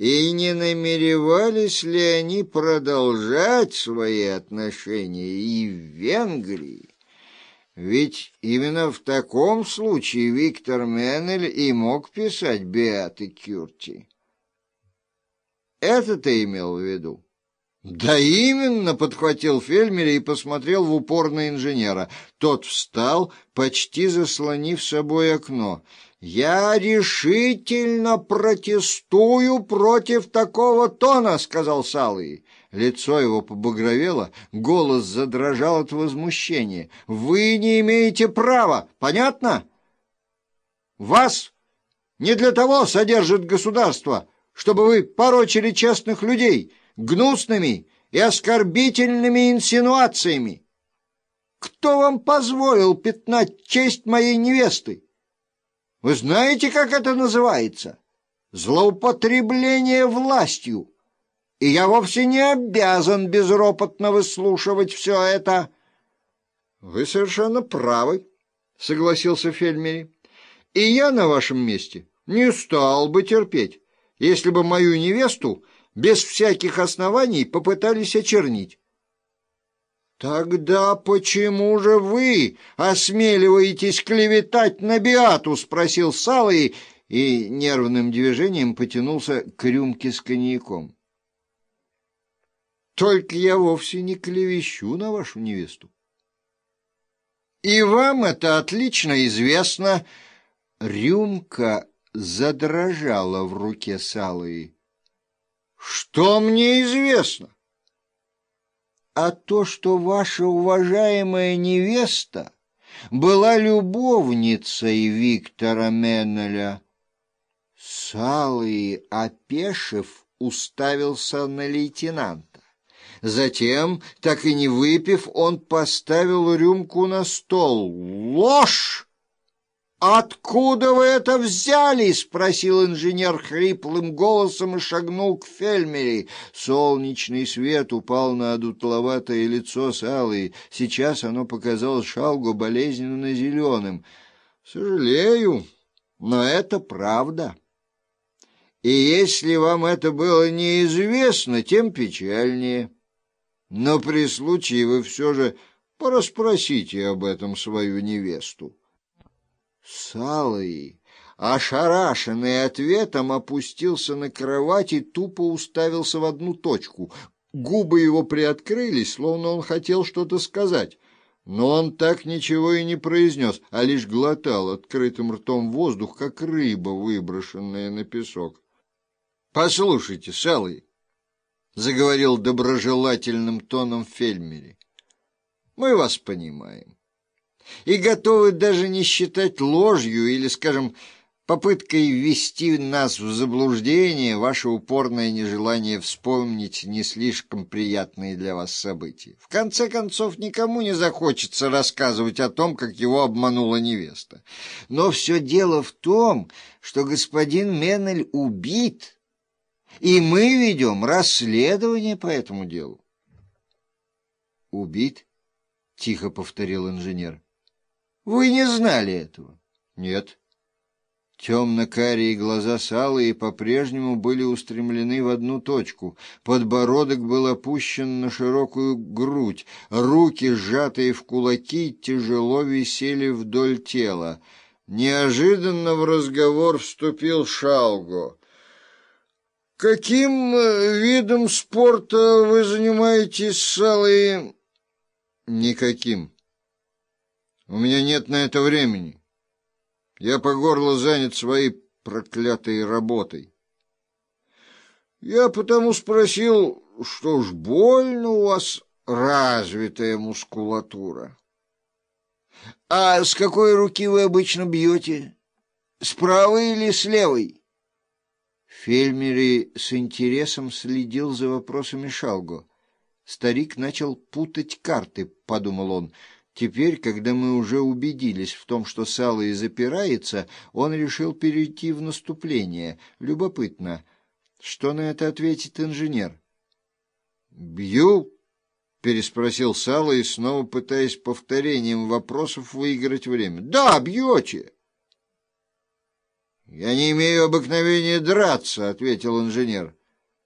и не намеревались ли они продолжать свои отношения и в Венгрии. Ведь именно в таком случае Виктор Меннель и мог писать Беаты Кюрти. Это ты имел в виду? «Да именно!» — подхватил Фельмер и посмотрел в упор на инженера. Тот встал, почти заслонив собой окно. «Я решительно протестую против такого тона!» — сказал Салый. Лицо его побагровело, голос задрожал от возмущения. «Вы не имеете права! Понятно? Вас не для того содержит государство, чтобы вы порочили честных людей!» гнусными и оскорбительными инсинуациями. Кто вам позволил пятнать честь моей невесты? Вы знаете, как это называется? Злоупотребление властью. И я вовсе не обязан безропотно выслушивать все это. — Вы совершенно правы, — согласился Фельмери. — И я на вашем месте не стал бы терпеть, если бы мою невесту без всяких оснований попытались очернить. «Тогда почему же вы осмеливаетесь клеветать на Биату?» — спросил Салый и нервным движением потянулся к рюмке с коньяком. «Только я вовсе не клевещу на вашу невесту. И вам это отлично известно». Рюмка задрожала в руке Салые. Что мне известно? А то, что ваша уважаемая невеста была любовницей Виктора Меннеля. Салый, опешив, уставился на лейтенанта. Затем, так и не выпив, он поставил рюмку на стол. «Ложь!» «Откуда вы это взяли?» — спросил инженер хриплым голосом и шагнул к Фельмери. Солнечный свет упал на одутловатое лицо Салы. Сейчас оно показалось Шалгу болезненно зеленым. «Сожалею, но это правда. И если вам это было неизвестно, тем печальнее. Но при случае вы все же порасспросите об этом свою невесту». Салый, ошарашенный ответом, опустился на кровать и тупо уставился в одну точку. Губы его приоткрылись, словно он хотел что-то сказать. Но он так ничего и не произнес, а лишь глотал открытым ртом воздух, как рыба, выброшенная на песок. — Послушайте, Салый, — заговорил доброжелательным тоном Фельмери, — мы вас понимаем и готовы даже не считать ложью или, скажем, попыткой ввести нас в заблуждение ваше упорное нежелание вспомнить не слишком приятные для вас события. В конце концов, никому не захочется рассказывать о том, как его обманула невеста. Но все дело в том, что господин Меннель убит, и мы ведем расследование по этому делу. «Убит?» — тихо повторил инженер. Вы не знали этого? Нет. Темно-карие глаза Салы по-прежнему были устремлены в одну точку. Подбородок был опущен на широкую грудь. Руки, сжатые в кулаки, тяжело висели вдоль тела. Неожиданно в разговор вступил Шалго. «Каким э, видом спорта вы занимаетесь, Салы?» «Никаким». У меня нет на это времени. Я по горло занят своей проклятой работой. Я потому спросил, что ж больно у вас развитая мускулатура. А с какой руки вы обычно бьете? С правой или с левой? Фельмери с интересом следил за вопросами Шалго. Старик начал путать карты, подумал он. Теперь, когда мы уже убедились в том, что сало и запирается, он решил перейти в наступление. Любопытно, что на это ответит инженер? «Бью?» — переспросил Сало и снова пытаясь повторением вопросов выиграть время. «Да, бьете!» «Я не имею обыкновения драться», — ответил инженер.